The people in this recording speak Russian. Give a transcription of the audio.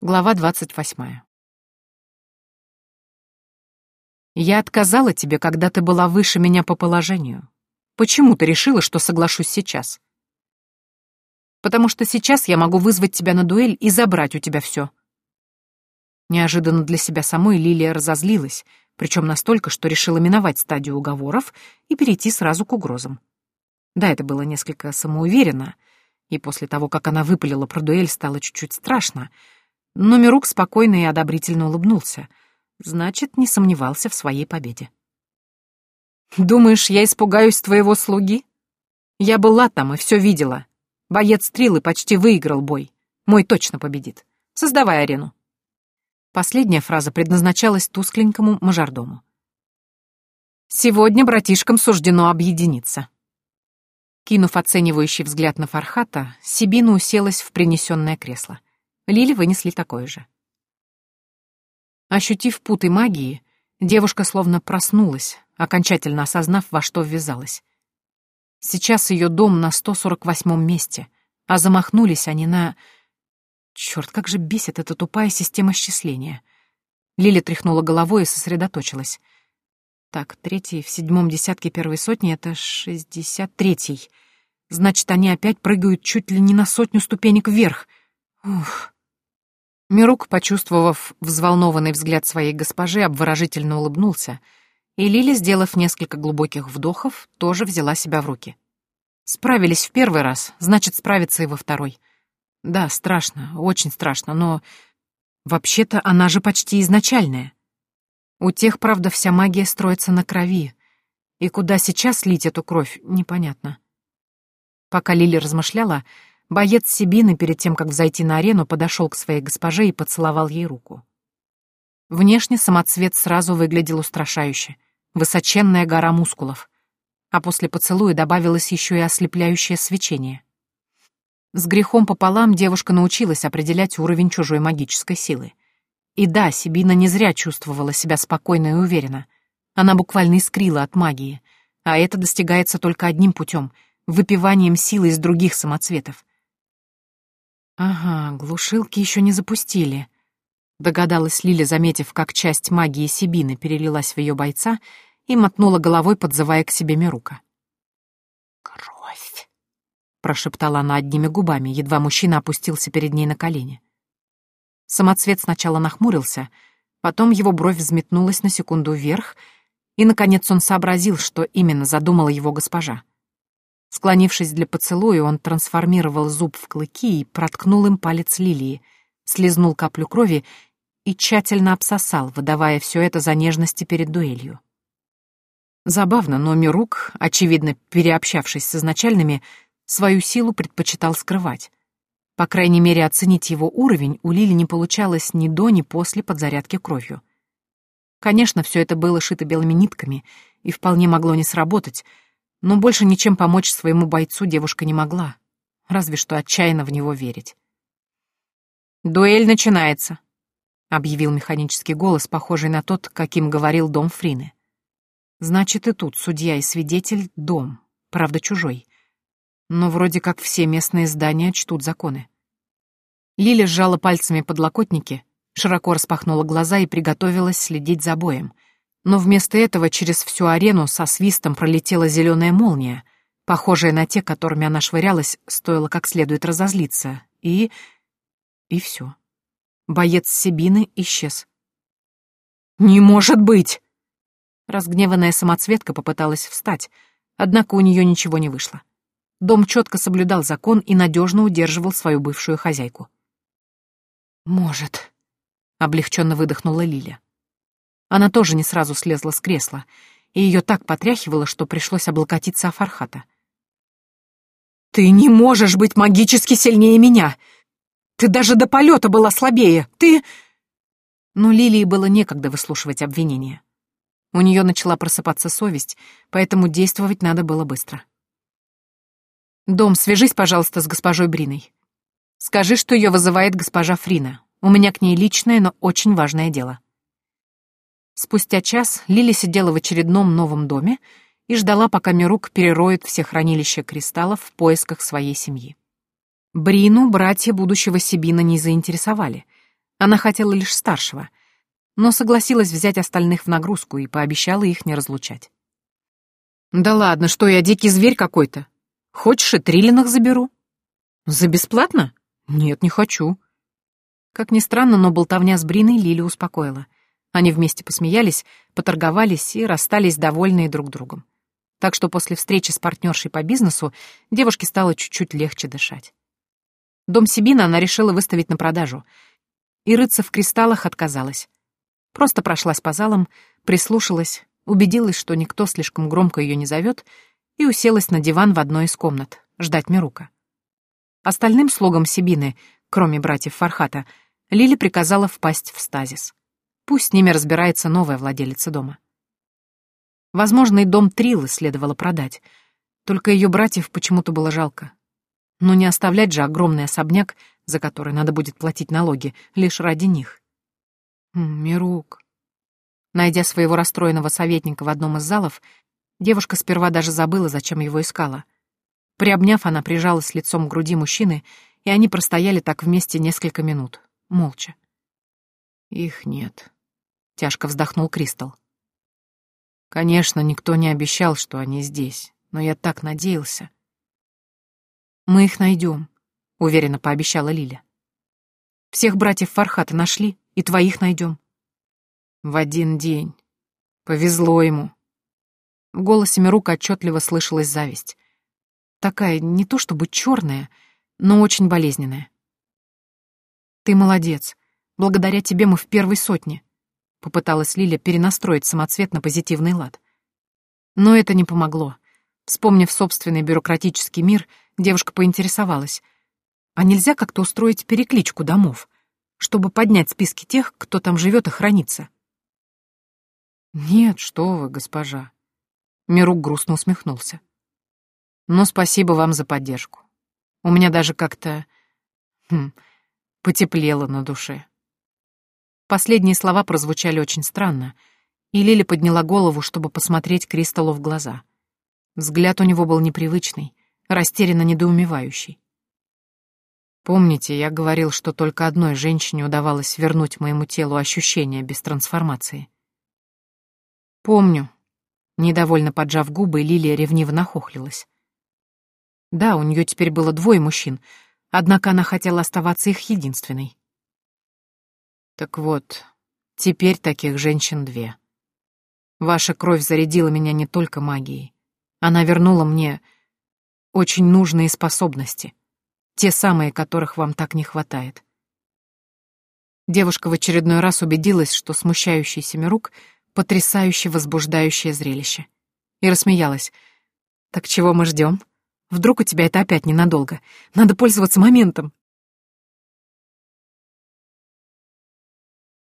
Глава двадцать восьмая. Я отказала тебе, когда ты была выше меня по положению. Почему ты решила, что соглашусь сейчас? Потому что сейчас я могу вызвать тебя на дуэль и забрать у тебя все. Неожиданно для себя самой Лилия разозлилась, причем настолько, что решила миновать стадию уговоров и перейти сразу к угрозам. Да, это было несколько самоуверенно, и после того, как она выпалила про дуэль, стало чуть-чуть страшно — но Мирук спокойно и одобрительно улыбнулся. Значит, не сомневался в своей победе. «Думаешь, я испугаюсь твоего слуги? Я была там и все видела. Боец стрелы почти выиграл бой. Мой точно победит. Создавай арену». Последняя фраза предназначалась тускленькому мажордому. «Сегодня братишкам суждено объединиться». Кинув оценивающий взгляд на Фархата, Сибина уселась в принесенное кресло. Лили вынесли такое же. Ощутив путы магии, девушка словно проснулась, окончательно осознав, во что ввязалась. Сейчас ее дом на 148-м месте, а замахнулись они на... Черт, как же бесит эта тупая система счисления. Лили тряхнула головой и сосредоточилась. Так, третий в седьмом десятке первой сотни — это шестьдесят третий. Значит, они опять прыгают чуть ли не на сотню ступенек вверх. Ух. Мирук, почувствовав взволнованный взгляд своей госпожи, обворожительно улыбнулся, и Лили, сделав несколько глубоких вдохов, тоже взяла себя в руки. Справились в первый раз, значит, справиться и во второй. Да, страшно, очень страшно, но... Вообще-то она же почти изначальная. У тех, правда, вся магия строится на крови, и куда сейчас лить эту кровь, непонятно. Пока Лили размышляла, Боец Сибины перед тем, как взойти на арену, подошел к своей госпоже и поцеловал ей руку. Внешне самоцвет сразу выглядел устрашающе. Высоченная гора мускулов. А после поцелуя добавилось еще и ослепляющее свечение. С грехом пополам девушка научилась определять уровень чужой магической силы. И да, Сибина не зря чувствовала себя спокойно и уверенно. Она буквально искрила от магии. А это достигается только одним путем — выпиванием силы из других самоцветов. «Ага, глушилки еще не запустили», — догадалась Лиля, заметив, как часть магии Сибины перелилась в ее бойца и мотнула головой, подзывая к себе Мирука. «Кровь!» — прошептала она одними губами, едва мужчина опустился перед ней на колени. Самоцвет сначала нахмурился, потом его бровь взметнулась на секунду вверх, и, наконец, он сообразил, что именно задумала его госпожа. Склонившись для поцелуя, он трансформировал зуб в клыки и проткнул им палец лилии, слезнул каплю крови и тщательно обсосал, выдавая все это за нежности перед дуэлью. Забавно, но Мирук, очевидно переобщавшись с изначальными, свою силу предпочитал скрывать. По крайней мере, оценить его уровень у Лили не получалось ни до, ни после подзарядки кровью. Конечно, все это было шито белыми нитками и вполне могло не сработать — но больше ничем помочь своему бойцу девушка не могла, разве что отчаянно в него верить. «Дуэль начинается», — объявил механический голос, похожий на тот, каким говорил дом Фрины. «Значит, и тут судья и свидетель — дом, правда, чужой. Но вроде как все местные здания чтут законы». Лиля сжала пальцами подлокотники, широко распахнула глаза и приготовилась следить за боем — но вместо этого через всю арену со свистом пролетела зеленая молния, похожая на те, которыми она швырялась, стоило как следует разозлиться, и... и все. Боец Сибины исчез. «Не может быть!» Разгневанная самоцветка попыталась встать, однако у нее ничего не вышло. Дом четко соблюдал закон и надежно удерживал свою бывшую хозяйку. «Может», — облегченно выдохнула Лиля. Она тоже не сразу слезла с кресла, и ее так потряхивало, что пришлось облокотиться о Фархата. «Ты не можешь быть магически сильнее меня! Ты даже до полета была слабее! Ты...» Но Лилии было некогда выслушивать обвинения. У нее начала просыпаться совесть, поэтому действовать надо было быстро. «Дом, свяжись, пожалуйста, с госпожой Бриной. Скажи, что ее вызывает госпожа Фрина. У меня к ней личное, но очень важное дело». Спустя час Лили сидела в очередном новом доме и ждала, пока Мирук перероет все хранилища кристаллов в поисках своей семьи. Брину братья будущего Сибина не заинтересовали. Она хотела лишь старшего, но согласилась взять остальных в нагрузку и пообещала их не разлучать. «Да ладно, что я, дикий зверь какой-то? Хочешь, и Триллинах заберу?» «За бесплатно? Нет, не хочу». Как ни странно, но болтовня с Бриной Лили успокоила. Они вместе посмеялись, поторговались и расстались довольные друг другом. Так что после встречи с партнершей по бизнесу девушке стало чуть-чуть легче дышать. Дом Сибина она решила выставить на продажу — и рыться в кристаллах отказалась. Просто прошлась по залам, прислушалась, убедилась, что никто слишком громко ее не зовет, и уселась на диван в одной из комнат, ждать Мирука. Остальным слугам Сибины, кроме братьев Фархата, Лили приказала впасть в стазис. Пусть с ними разбирается новая владелица дома. Возможно, и дом Трилы следовало продать, только ее братьев почему-то было жалко. Но не оставлять же огромный особняк за который надо будет платить налоги, лишь ради них. Мирук. Найдя своего расстроенного советника в одном из залов, девушка сперва даже забыла, зачем его искала. Приобняв, она прижалась лицом к груди мужчины, и они простояли так вместе несколько минут, молча. «Их нет», — тяжко вздохнул Кристал. «Конечно, никто не обещал, что они здесь, но я так надеялся». «Мы их найдем», — уверенно пообещала Лиля. «Всех братьев Фархата нашли, и твоих найдем». «В один день. Повезло ему». В голосе Мирука отчетливо слышалась зависть. Такая, не то чтобы черная, но очень болезненная. «Ты молодец. Благодаря тебе мы в первой сотне», — попыталась Лиля перенастроить самоцвет на позитивный лад. Но это не помогло. Вспомнив собственный бюрократический мир, девушка поинтересовалась — а нельзя как-то устроить перекличку домов, чтобы поднять списки тех, кто там живет и хранится? Нет, что вы, госпожа. Мирук грустно усмехнулся. Но спасибо вам за поддержку. У меня даже как-то... Хм, потеплело на душе. Последние слова прозвучали очень странно, и Лили подняла голову, чтобы посмотреть Кристаллу в глаза. Взгляд у него был непривычный, растерянно недоумевающий. Помните, я говорил, что только одной женщине удавалось вернуть моему телу ощущение без трансформации? Помню. Недовольно поджав губы, Лилия ревниво нахохлилась. Да, у нее теперь было двое мужчин, однако она хотела оставаться их единственной. Так вот, теперь таких женщин две. Ваша кровь зарядила меня не только магией. Она вернула мне очень нужные способности. Те самые, которых вам так не хватает. Девушка в очередной раз убедилась, что смущающийся Мирук — потрясающе возбуждающее зрелище. И рассмеялась. «Так чего мы ждем? Вдруг у тебя это опять ненадолго? Надо пользоваться моментом!»